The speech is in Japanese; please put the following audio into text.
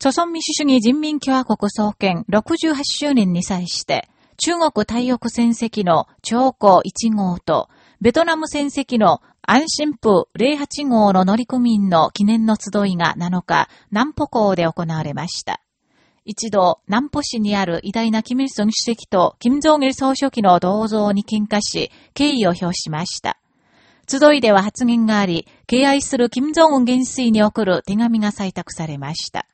朝鮮民主主義人民共和国創建68周年に際して、中国太翼戦績の長江1号と、ベトナム戦績の安心府08号の乗組員の記念の集いが7日、南北港で行われました。一度、南北市にある偉大なキム・イソン主席と金正義総書記の銅像に喧嘩し、敬意を表しました。集いでは発言があり、敬愛する金正恩元帥に送る手紙が採択されました。